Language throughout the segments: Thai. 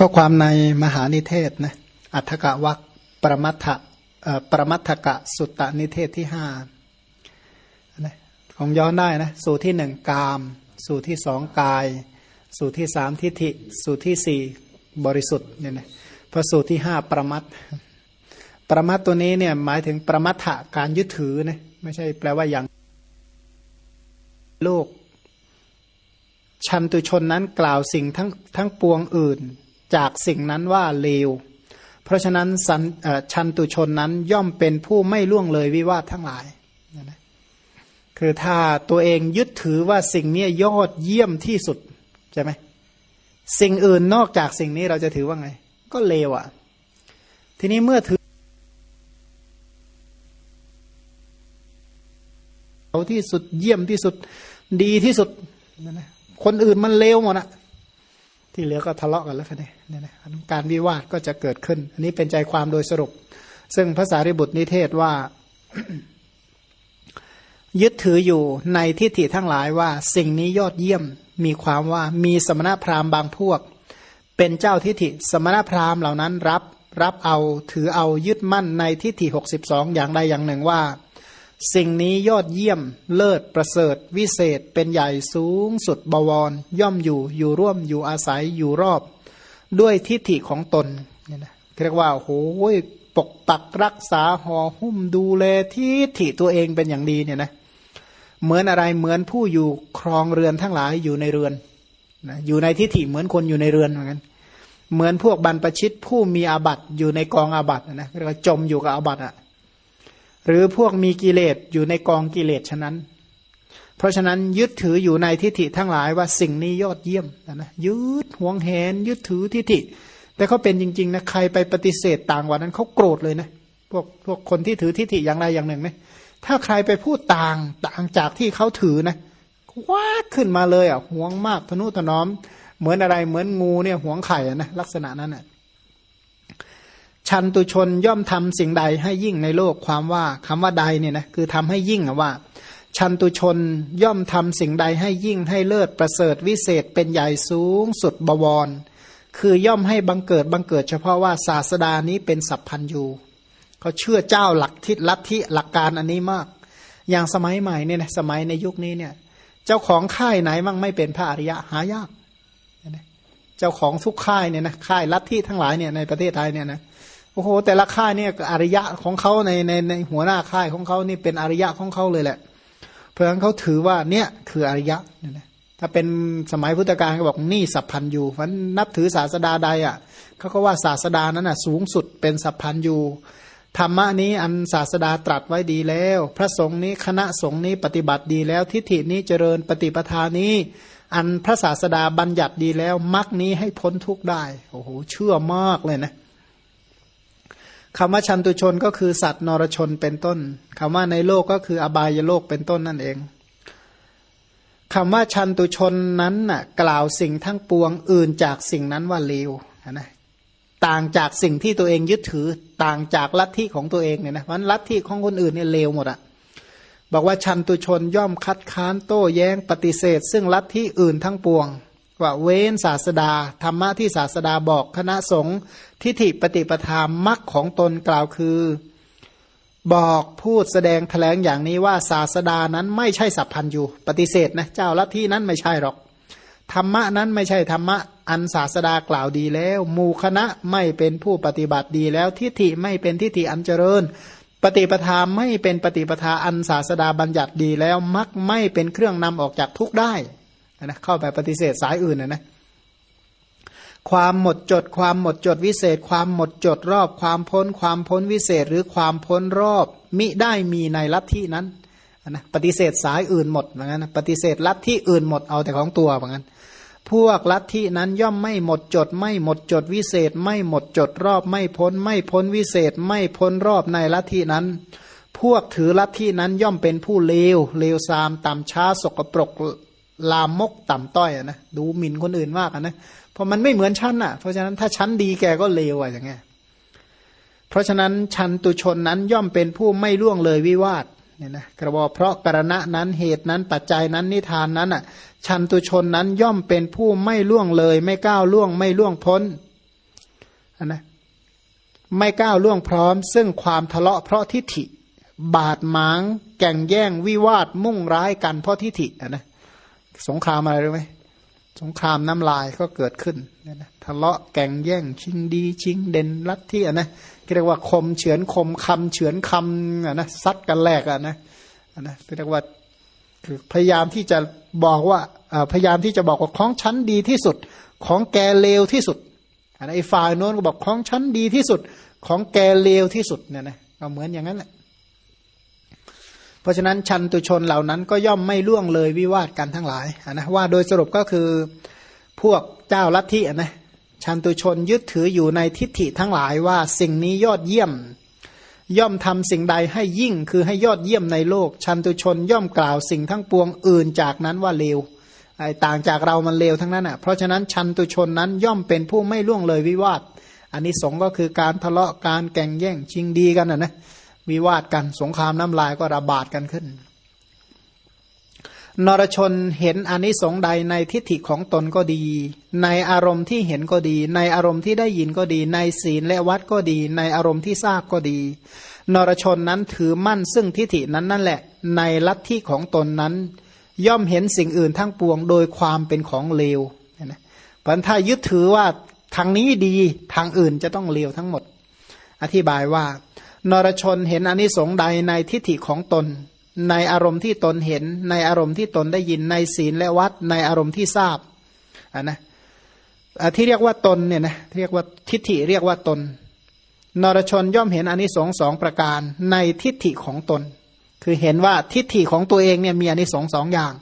ก็ความในมหานิเทศนะอัฏฐกะวักปรมัตถะปรมัตถกะสุตตนิเทศที่ห้าของย้อนได้นะสูตรที่หนึ่งกาม สูตรที่สองกาย สูตรที่สามทิฏฐิ สูตรที่สี่บริสุทธิ์เนี่ยนะพอสูตรที่ห้าประมัตประมัตตัวนี้เนี่ยหมายถึงประมัตถะการยึดถือนะไม่ใช่แปลว่าอย่างโลก ชันตุชนนั้นกล่าวสิ่งทั้งทั้งปวงอื่น จากสิ่งนั้นว่าเลว เพราะฉะนั้นันชันตุชนนั้นย่อมเป็นผู้ไม่ล่วงเลยวิวาททั้งหลายคือถ้าตัวเองยึดถือว่าสิ่งนี้ยอดเยี่ยมที่สุดใช่ไหมสิ่งอื่นนอกจากสิ่งนี้เราจะถือว่าไง ก็เลวอะ่ะ ทีนี้เมื่อถือเอาที่สุดเยี่ยมที่สุดดีที่สุดนะ คนอื่นมันเลวหมดอะที่เหลือก็ทะเลาะกันแล้วคะเนี่ยเนี่ยนะการวิวาทก็จะเกิดขึ้น อันนี้เป็นใจความโดยสรุป ซึ่งภาษาริบุตรนิเทศว่า ยึดถืออยู่ในทิฏฐิทั้งหลายว่า สิ่งนี้ยอดเยี่ยม มีความว่ามีสมณพราหมณ์บางพวก เป็นเจ้าทิฏฐิ สมณพราหมณ์เหล่านั้นรับ รับเอาถือเอายึดมั่นในทิฏฐิหกสิบสองอย่างใดอย่างหนึ่งว่า สิ่งนี้ยอดเยี่ยม เลิศประเสริฐ วิเศษเป็นใหญ่สูงสุดบวร ย่อมอยู่อยู่ร่วมอยู่อาศัยอยู่รอบ ด้วยทิฏฐิของตนเนี่ยนะเรียกว่าโอ้โหปกปักรักษาห่อหุ้มดูแลทิฏฐิตัวเองเป็นอย่างดีเนี่ยนะเหมือนอะไรเหมือนผู้อยู่ครองเรือนทั้งหลายอยู่ในเรือนนะอยู่ในทิฏฐิเหมือนคนอยู่ในเรือนเหมือนกันเหมือนพวกบรรพชิตผู้มีอาบัตอยู่ในกองอาบัตนะเรียกว่าจมอยู่กับอาบัตอะ หรือพวกมีกิเลสอยู่ในกองกิเลสฉะนั้น เพราะฉะนั้นยึดถืออยู่ในทิฏฐิทั้งหลายว่าสิ่งนี้ยอดเยี่ยมนะนะยึดหวงแหน ยึดถือทิฏฐิ แต่เขาเป็นจริงๆนะใครไปปฏิเสธต่างกว่านั้นเขาโกรธเลยนะพวกพวกคนที่ถือทิฏฐิอย่างใดอย่างหนึ่งนะถ้าใครไปพูดต่างต่างจากที่เขาถือนะว้าขึ้นมาเลยอะหวงมากทนุถนอม เหมือนอะไรเหมือนงูเนี่ยหวงไข่อะนะลักษณะนั้นอะ ชันตุชนย่อมทำสิ่งใดให้ยิ่งในโลกความว่าคำว่าใดเนี่ยนะคือทำให้ยิ่งว่า ชันตุชนย่อมทำสิ่งใดให้ยิ่งให้เลิศประเสริฐวิเศษเป็นใหญ่สูงสุดบวร คือย่อมให้บังเกิดบังเกิดเฉพาะว่าศาสดานี้เป็นสัพพันยูเขาเชื่อเจ้าหลักทิศลัทธิหลักการอันนี้มาก อย่างสมัยใหม่เนี่ยนะสมัยในยุคนี้เนี่ย เจ้าของค่ายไหนมั่งไม่เป็นพระอริยะหายาก จ้าของทุกค่ายเนี่ยนะค่ายลัทธิทั้งหลายเนี่ยในประเทศไทยเนี่ยนะโอ้โหแต่ละค่ายเนี่ยอริยะของเขาในในในหัวหน้าค่ายของเขานี่เป็นอริยะของเขาเลยแหละ เพราะฉะนั้นเขาถือว่าเนี่ยคืออริยะเนี่ยนะถ้าเป็นสมัยพุทธกาลก็บอกนี่สัพพันยูมันนับถือศาสดาใดอะเขาก็ว่าศาสดานั้นอะสูงสุดเป็นสัพพันยูธรรมะนี้อันศาสดาตรัสไว้ดีแล้ว พระสงฆ์นี้คณะสงฆ์นี้ปฏิบัติดีแล้ว ทิฏฐินี้เจริญปฏิปทานี้ อันพระศาสดาบัญญัติดีแล้วมรรคนี้ให้พ้นทุกข์ได้ โอ้โห เชื่อมากเลยนะคำว่าชันตุชนก็คือสัตว์นรชนเป็นต้นคำว่าในโลกก็คืออบายโลกเป็นต้นนั่นเองคำว่าชันตุชนนั้นน่ะกล่าวสิ่งทั้งปวงอื่นจากสิ่งนั้นว่าเลวนะต่างจากสิ่งที่ตัวเองยึดถือต่างจากลัทธิของตัวเองเนี่ยนะเพราะลัทธิของคนอื่นเนี่ยเลวหมดอะ บอกว่าชันตุชนย่อมคัดค้านโต้แย้งปฏิเสธ ซึ่งลัทธิอื่นทั้งปวง ว่าเว้นศาสดา ธรรมะที่ศาสดาบอกคณะสงฆ์ทิฏฐิปฏิปทามมักของตนกล่าวคือ บอกพูดแสดงแถลงอย่างนี้ว่าศาสดานั้นไม่ใช่สัพพันยูปฏิเสธนะเจ้าลัทธินั้นไม่ใช่หรอกธรรมะนั้นไม่ใช่ธรรมะอันศาสดากล่าวดีแล้ว มูคณะไม่เป็นผู้ปฏิบัติดีแล้วทิฏฐิไม่เป็นทิฏฐิอันเจริญ ปฏิปทาไม่เป็นปฏิปทาอันศาสดาบัญญัติดีแล้วมักไม่เป็นเครื่องนำออกจากทุกได้นะเข้าไปปฏิเสธสายอื่นนะนะความหมดจด ความหมดจดวิเศษ ความหมดจดรอบ ความพ้น ความพ้นวิเศษ หรือความพ้นรอบ มิได้มีในลัทธินั้นนะปฏิเสธสายอื่นหมดเหมือนกันนปฏิเสธลัทธิอื่นหมดเอาแต่ของตัวเหมือนกัน พวกลัทธินั้นย่อมไม่หมดจด ไม่หมดจดวิเศษ ไม่หมดจดรอบไม่พ้น ไม่พ้นวิเศษ ไม่พ้นรอบในลัทธินั้น พวกถือลัทธินั้นย่อมเป็นผู้เลวเลวซามต่ำช้าสกปรกลามกต่ำต้อยนะดูหมิ่นคนอื่นมากนะเพราะมันไม่เหมือนชั้นอะ เพราะฉะนั้นถ้าชั้นดีแกก็เลวอะอย่างเงี้ยเพราะฉะนั้นชั้นตุชนนั้นย่อมเป็นผู้ไม่ล่วงเลยวิวาท เนี่ยนะกระบอกเพราะกรณะนั้นเหตุนั้นปัจจัยนั้นนิทานนั้นอะชันตุชนนั้นย่อมเป็นผู้ไม่ล่วงเลย ไม่ก้าวล่วงไม่ล่วงพ้นนนะไม่ก้าวล่วงพร้อม ซึ่งความทะเลาะเพราะทิฏฐิ บาดหมาง แก่งแย่งวิวาทมุ่งร้ายกันเพราะทิฏฐินะนะสงครามอะไรรู้ไหม สงครามน้ำลายก็เกิดขึ้นเนี่ยนะทะเลาะแก่งแย่งชิงดีชิงเด่นลัทธิอะนะเรียกว่าคมเฉือนคมคำเฉือนคำอะนะซัดกันแหลกอะนะอะนะเรียกว่าคือพยายามที่จะบอกว่าพยายามที่จะบอกว่าของชั้นดีที่สุด ของแกเลวที่สุดอันไอ้ฝ่ายโน้นก็บอกของชั้นดีที่สุด ของแกเลวที่สุดเนี่ยนะก็เหมือนอย่างนั้นแหละ เพราะฉะนั้นชันตุชนเหล่านั้นก็ย่อมไม่ล่วงเลยวิวาทกันทั้งหลายนะว่าโดยสรุปก็คือพวกเจ้าลัทธินะชันตุชนยึดถืออยู่ในทิฏฐิทั้งหลายว่าสิ่งนี้ยอดเยี่ยม ย่อมทำสิ่งใดให้ยิ่งคือให้ยอดเยี่ยมในโลก ชันตุชนย่อมกล่าวสิ่งทั้งปวงอื่นจากนั้นว่าเลวไอ้ต่างจากเรามันเลวทั้งนั้นอะเพราะฉะนั้นชันตุชนนั้นย่อมเป็นผู้ไม่ล่วงเลยวิวาทอันนี้สงก็คือการทะเลาะการแก่งแย่งชิงดีกันนะนะ วิวาทกันสงครามน้ำลายก็ระบาดกันขึ้น นรชนเห็นอนนิสงส์ใดในทิฏฐิของตนก็ดี ในอารมณ์ที่เห็นก็ดี ในอารมณ์ที่ได้ยินก็ดี ในศีลและวัดก็ดี ในอารมณ์ที่ทราบก็ดี นรชนนั้นถือมั่นซึ่งทิฏฐินั้นนั่นแหละ ในลัทธิของตนนั้น ย่อมเห็นสิ่งอื่นทั้งปวงโดยความเป็นของเลวนะพันถ้ายึดถือว่าทางนี้ดีทางอื่นจะต้องเลวทั้งหมด อธิบายว่า นรชนเห็นอนิสงส์ใดในทิฏฐิของตน ในอารมณ์ที่ตนเห็น ในอารมณ์ที่ตนได้ยินในศีลและวัดในอารมณ์ที่ทราบอ่านะที่เรียกว่าตนเนี่ยนะเรียกว่าทิฏฐิเรียกว่าตน นรชนย่อมเห็นอนิสงส์สองประการในทิฏฐิของตน คือเห็นว่าทิฏฐิของตัวเองเนี่ยมีอนิสงส์สองอย่าง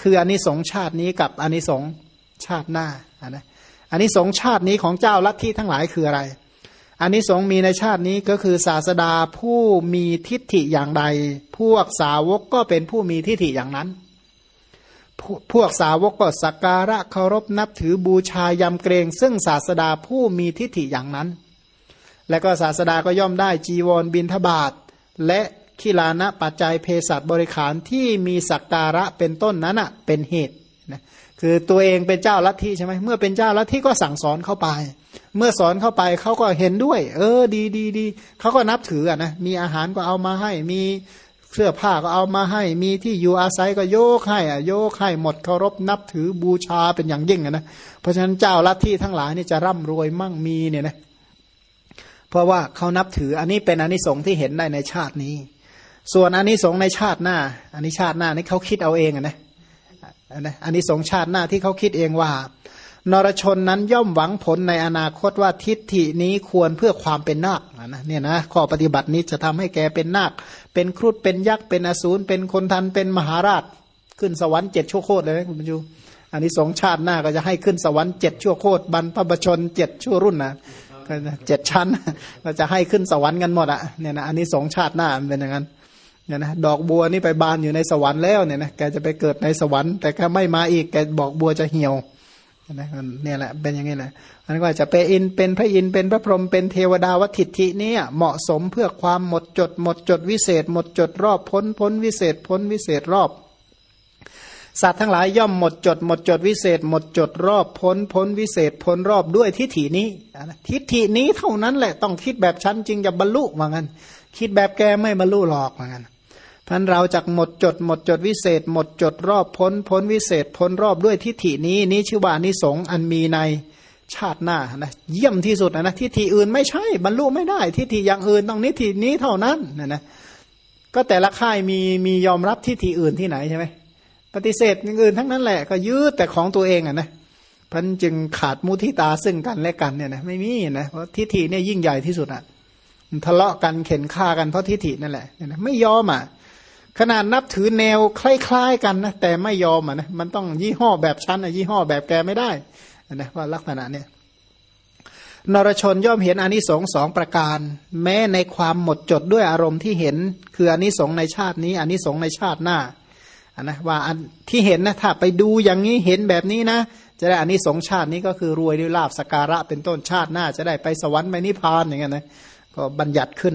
คืออนิสงส์ชาตินี้กับอนิสงส์ชาติหน้าอ่านะอนิสงส์ชาตินี้ของเจ้าลัทธิทั้งหลายคืออะไร อันนี้สงมีในชาตินี้ก็คือศาสดาผู้มีทิฏฐิอย่างใด พวกสาวกก็เป็นผู้มีทิฏฐิอย่างนั้น พวกสาวกก็สักการะเคารพนับถือบูชายำเกรง ซึ่งศาสดาผู้มีทิฏฐิอย่างนั้น และก็ศาสดาก็ย่อมได้จีวรบินทบาทและขีลานะปัจจัยเภสัชบริขารที่มีสักการะเป็นต้นนั้นเป็นเหตุนะ คือตัวเองเป็นเจ้าลัทธิใช่ไหมเมื่อเป็นเจ้าลัทธิก็สั่งสอนเข้าไป เมื่อสอนเข้าไปเขาก็เห็นด้วย เออดีดีดีเขาก็นับถืออะนะมีอาหารก็เอามาให้ มีเสื้อผ้าก็เอามาให้ มีที่อยู่อาศัยก็โยกให้อะโยกให้หมดเคารพนับถือบูชาเป็นอย่างยิ่งอะนะเพราะฉะนั้นเจ้าลัทธิทั้งหลายนี่จะร่ำรวยมั่งมีเนี่ยนะเพราะว่าเขานับถืออันนี้เป็นอนนิสงส์ที่เห็นได้ในชาตินี้ ส่วนอนนิสงส์ในชาติหน้าอันนี้ชาติหน้านี่เขาคิดเอาเองอะ นะอันนี้สงชาติหน้าที่เขาคิดเองว่า นรชนนั้นย่อมหวังผลในอนาคตว่าทิฏฐินี้ควรเพื่อความเป็นนาคนะเนี่ยนะข้อปฏิบัตินี้จะทำให้แกเป็นนาค เป็นครุฑเป็นยักษ์เป็นอสูรเป็นคนทันเป็นมหาราช ขึ้นสวรรค์เจ็ดชั่วโคตรเลยนะคุณผู้ชมอันนี้สงชาติหน้าก็จะให้ขึ้นสวรรค์เจ็ดชั่วโคตรบรรพบชนเจ็ดชั่วรุ่นนะเจ็ดชั้นก็จะให้ขึ้นสวรรค์กันหมดอะเนี่ยนะอันนี้สงชาติหน้ามันเป็นอย่างนั้น เนี่ยนะดอกบัวนี่ไปบานอยู่ในสวรรค์แล้วเนี่ยนะแกจะไปเกิดในสวรรค์ แต่แกไม่มาอีกแกบอกบัวจะเหี่ยวนะเนี่ยแหละเป็นอย่างนี้นะอันนี้ก็จะเป็นอินเป็นพระอินเป็นพระพรหมเป็นเทวดาวัติทินี้เหมาะสมเพื่อความหมดจด หมดจดวิเศษ หมดจดรอบพ้นพ้นวิเศษพ้นวิเศษรอบ สัตว์ทั้งหลายย่อมหมดจด หมดจดวิเศษ หมดจดรอบพ้นพ้นวิเศษพ้นรอบด้วยทิฏฐินี้ทิฏฐินี้เท่านั้นแหละต้องคิดแบบฉันจริงจะบรรลุว่างั้น คิดแบบแกไม่บรรลุหรอกว่างั้น พันเราจะหมดจดหมดจดวิเศษ หมดจดรอบพ้นพ้นวิเศษพ้นรอบด้วยทิฏฐินี้นี้ชื่อว่านิสงอันมีในชาติหน้านะเยี่ยมที่สุดนะนะทิฏฐิอื่นไม่ใช่บรรลุไม่ได้ทิฏฐิอย่างอื่นต้องนิฏฐินี้เท่านั้นนะนะก็แต่ละค่ายมีมียอมรับทิฏฐิอื่นที่ไหนใช่ไหมปฏิเสธอย่างอื่นทั้งนั้นแหละก็ยืดแต่ของตัวเองอะนะพันจึงขาดมุทิตาซึ่งกันและกันเนี่ยนะไม่มีนะเพราะทิฏฐิเนี่ยยิ่งใหญ่ที่สุดอะทะเลาะกันเข็นฆ่ากันเพราะทิฏฐินั่นแหละเนี่ยไม่ยอมอะ ขนาดนับถือแนวคล้ายๆกันนะแต่ไม่ยอมอะนะมันต้องยี่ห้อแบบชั้นอะยี่ห้อแบบแกไม่ได้นะว่าลักษณะเนี่ยนรชนย่อมเห็นอนิสงส์สองประการ แม้ในความหมดจดด้วยอารมณ์ที่เห็น คืออนิสงส์ในชาตินี้อนิสงส์ในชาติหน้าอันนะว่าอันที่เห็นนะถ้าไปดูอย่างนี้เห็นแบบนี้นะ จะได้อานิสงส์ชาตินี้ก็คือรวยด้วยลาบสการะเป็นต้นชาติหน้า จะได้ไปสวรรค์ไปนิพพานอย่างเงี้ยนะก็บัญญัติขึ้น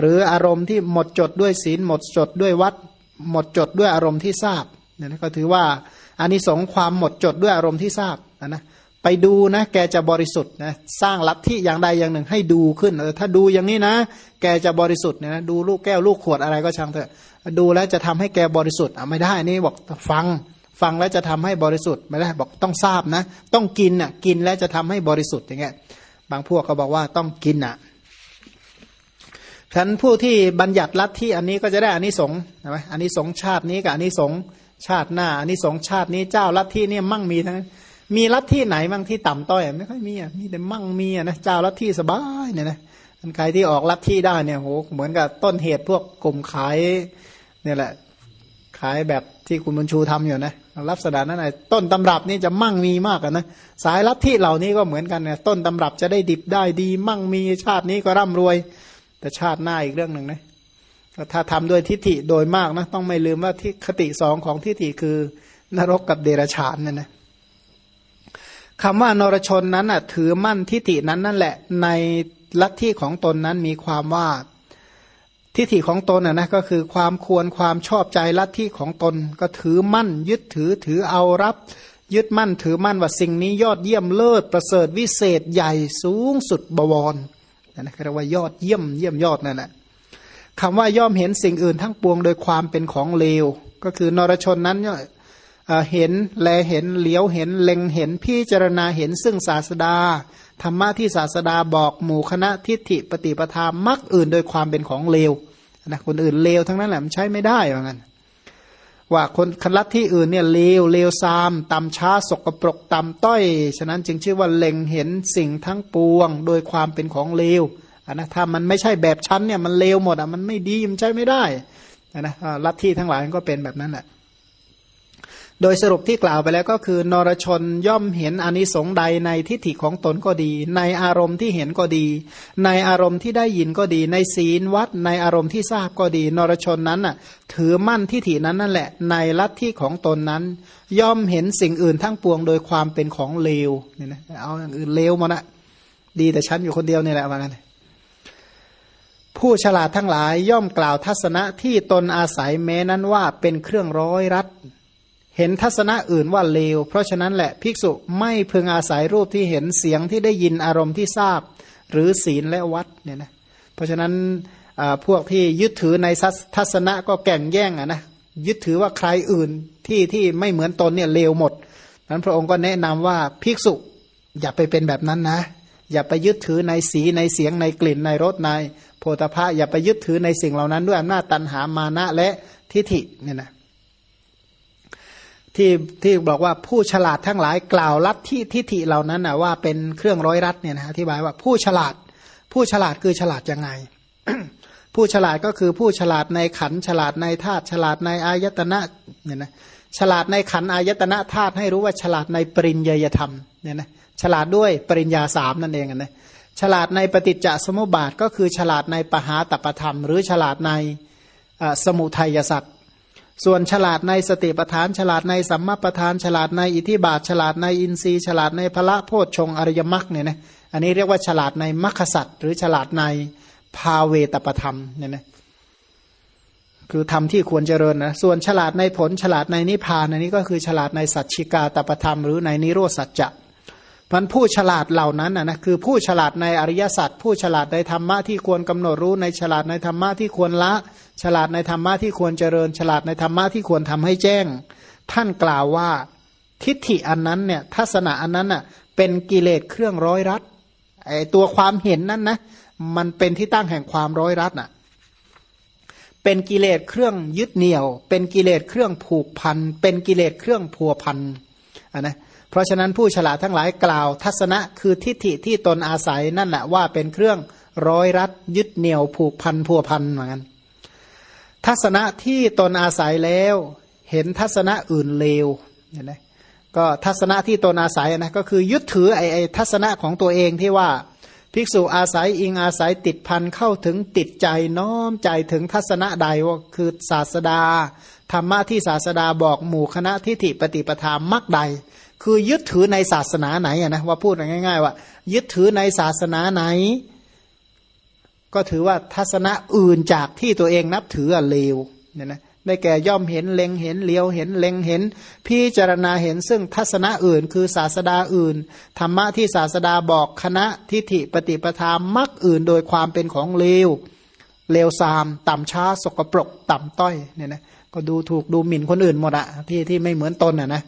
หรืออารมณ์ที่หมดจดด้วยศีลหมดจดด้วยวัด หมดจดด้วยอารมณ์ที่ทราบเนี่ยนะก็ถือว่าอานิสงส์ความหมดจดด้วยอารมณ์ที่ทราบนะนะไปดูนะแกจะบริสุทธิ์นะสร้างลัทธิอย่างใดอย่างหนึ่งให้ดูขึ้นเออถ้าดูอย่างนี้นะ แกจะบริสุทธิ์เนี่ยนะดูลูกแก้วลูกขวดอะไรก็ช่างเถอะ ดูแล้วจะทำให้แกบริสุทธิ์อะไม่ได้นี่บอกฟัง ฟังแล้วจะทำให้บริสุทธิ์ไม่ได้บอกต้องทราบนะ ต้องกินอะกินแล้วจะทำให้บริสุทธิ์อย่างเงี้ยบางพวกก็บอกว่าต้องกินอะ ฉะนั้นผู้ที่บัญญัติลัทธิอันนี้ก็จะได้อานิสงส์ใช่ไหมอานิสงส์ชาตินี้กับอานิสงส์ชาติหน้าอานิสงส์ชาตินี้เจ้าลัทธิเนี่ยมั่งมีทั้งนั้นมีลัทธิไหนมั่งที่ต่ำต้อยไม่ค่อยมีอะมีแต่มั่งมีอะนะเจ้าลัทธิสบายเนี่ยนะใครที่ออกลัทธิได้เนี่ยโหเหมือนกับต้นเหตุพวกกลุ่มขายเนี่ยแหละ ขายแบบที่คุณบุญชูทำอยู่นะลักษณะนั้นไอ้ต้นตำรับนี่จะมั่งมีมากนะสายลัทธิเหล่านี้ก็เหมือนกันเนี่ยต้นตำรับจะได้ดิบได้ดี มั่งมีชาตินี้ก็ร่ำรวย แต่ชาติหน้าอีกเรื่องหนึ่งนะถ้าทำโดยทิฏฐิโดยมากนะต้องไม่ลืมว่าที่คติสองของทิฏฐิคือนรกกับเดรัจฉานเนี่ยนะคำว่านรชนนั้นอะถือมั่นทิฏฐินั้นนั่นแหละ ในลัทธิของตนนั้นมีความว่าทิฏฐิของตนอะนะก็คือความควรความชอบใจลัทธิของตน ก็ถือมั่น ยึดถือถือเอารับ ยึดมั่นถือมั่นว่าสิ่งนี้ยอดเยี่ยมเลิศประเสริฐวิเศษใหญ่สูงสุดบวร นั่นนะเรียกว่ายอดเยี่ยมเยี่ยมยอดนั่นแหละคำว่าย่อมเห็นสิ่งอื่นทั้งปวงโดยความเป็นของเลว ก็คือนรชนนั้นเห็นแลเห็นเหลียวเห็นเล็งเห็นพิจารณาเห็นซึ่งศาสดาธรรมะที่ศาสดาบอกหมู่คณะทิฏฐิปฏิปทามักอื่นโดยความเป็นของเลวนะคนอื่นเลวทั้งนั้นแหละมันใช้ไม่ได้เหมือนกัน ว่าคนคณะที่อื่นเนี่ยเลวเลวซามตำช้าสกปรกตำต้อย ฉะนั้นจึงชื่อว่าเล็งเห็นสิ่งทั้งปวง โดยความเป็นของเลวนะถ้ามันไม่ใช่แบบชั้นเนี่ยมันเลวหมดอะมันไม่ดีมันใช้ไม่ได้นะลัทธิทั้งหลายก็เป็นแบบนั้นแหละ โดยสรุปที่กล่าวไปแล้วก็คือนรชนย่อมเห็นอนิสงส์ใดในทิฏฐิของตนก็ดี ในอารมณ์ที่เห็นก็ดี ในอารมณ์ที่ได้ยินก็ดี ในศีลวัด ในอารมณ์ที่ทราบก็ดี นรชนนั้นน่ะถือมั่นทิฏฐินั้นนั่นแหละ ในลัทธิของตนนั้น ย่อมเห็นสิ่งอื่นทั้งปวงโดยความเป็นของเลวเนี่ยนะเอาอย่างอื่นเลวมานะดีแต่ฉันอยู่คนเดียวนี่แหละว่ากันผู้ฉลาดทั้งหลายย่อมกล่าวทัศนะที่ตนอาศัยแม้นั้นว่าเป็นเครื่องร้อยรัด เห็นทัศนะอื่นว่าเลว เพราะฉะนั้นแหละภิกษุไม่พึงอาศัยรูปที่เห็นเสียงที่ได้ยินอารมณ์ที่ทราบ หรือศีลและวัดเนี่ยนะเพราะฉะนั้นพวกที่ยึดถือในทัศนะก็แก่งแย่งอะนะยึดถือว่าใครอื่นที่ที่ไม่เหมือนตนเนี่ยเลวหมดนั้นพระองค์ก็แนะนำว่าภิกษุอย่าไปเป็นแบบนั้นนะ อย่าไปยึดถือในสีในเสียงในกลิ่นในรสในโพธภะอย่าไปยึดถือในสิ่งเหล่านั้นด้วยอำนาจตันหามานะและทิฏฐิเนี่ยนะ ที่ที่บอกว่าผู้ฉลาดทั้งหลายกล่าวลัทธิทิฏฐิเหล่านั้นนะว่าเป็นเครื่องร้อยรัดเนี่ยนะอธิบายว่าผู้ฉลาด ผู้ฉลาดคือฉลาดยังไง ผู้ฉลาดก็คือผู้ฉลาดในขันฉลาดในธาตุฉลาดในอายตนะเนี่ยนะฉลาดในขันอายตนะธาตุให้รู้ว่าฉลาดในปริญญยธรรมเนี่ยนะฉลาดด้วยปริญญาสามนั่นเองนะฉลาดในปฏิจจสมุปบาทก็คือฉลาดในปหาตปธรรม หรือฉลาดในสมุทัยสัตว ส่วนฉลาดในสติปทาน ฉลาดในสัมมาปทาน ฉลาดในอิทธิบาท ฉลาดในอินทรีย์ ฉลาดในพระโพชฌงอริยมรรคเนี่ยนะอันนี้เรียกว่าฉลาดในมรรคสัตว์หรือฉลาดในภาเวตปธรรมเนี่ยนะคือทำที่ควรเจริญนะส่วนฉลาดในผลฉลาดในนิพพานอันนี้ก็คือฉลาดในสัจชิกาตปธรรม หรือในนิโรสัจจะ มันผู้ฉลาดเหล่านั้นนะคือผู้ฉลาดในอริยสัจผู้ฉลาดในธรรมะที่ควรกำหนดรู้ในฉลาดในธรรมะที่ควรละ ฉลาดในธรรมะที่ควรเจริญ ฉลาดในธรรมะที่ควรทำให้แจ้ง ท่านกล่าวว่าทิฏฐิอันนั้นเนี่ยทัศนะอันนั้นอะเป็นกิเลสเครื่องร้อยรัดไอตัวความเห็นนั้นนะมันเป็นที่ตั้งแห่งความร้อยรัดอะเป็นกิเลสเครื่องยึดเหนี่ยว เป็นกิเลสเครื่องผูกพัน เป็นกิเลสเครื่องพัวพันอะนะเพราะฉะนั้นผู้ฉลาดทั้งหลายกล่าว ทัศนะคือทิฏฐิที่ตนอาศัยนั่นแหละว่าเป็นเครื่องร้อยรัดยึดเหนี่ยวผูกพันพัวพันเหมือนกันทัศนะที่ตนอาศัยแล้ว เห็นทัศนะอื่นเลวเห็นไหมก็ทัศนะที่ตนอาศัยนะก็คือยึดถือไอ้ไอ้ทัศนะของตัวเองที่ว่าภิกษุอาศัยอิงอาศัยติดพันเข้าถึงติดใจน้อมใจถึงทัศนะใดว่าคือศาสดา ธรรมะที่ศาสดาบอกหมู่คณะทิฏฐิปฏิปทามักใด คือยึดถือในศาสนาไหนนะว่าพูดง่าย ๆ ว่า ยึดถือในศาสนาไหน ก็ถือว่าทัศนะอื่นจากที่ตัวเองนับถือเลวเนี่ยนะได้แก่ย่อมเห็นเล็งเห็นเลี้ยวเห็นเล็งเห็น พิจารณาเห็นซึ่งทัศนะอื่น คือศาสดาอื่น ธรรมะที่ศาสดาบอกคณะทิฏฐิปฏิปทามักอื่นโดยความเป็นของเลวเลวซาม ต่ำช้าสกปรก ต่ำต้อยเนี่ยนะก็ดูถูกดูหมิ่นคนอื่นหมดอะที่ที่ไม่เหมือนตนอะนะ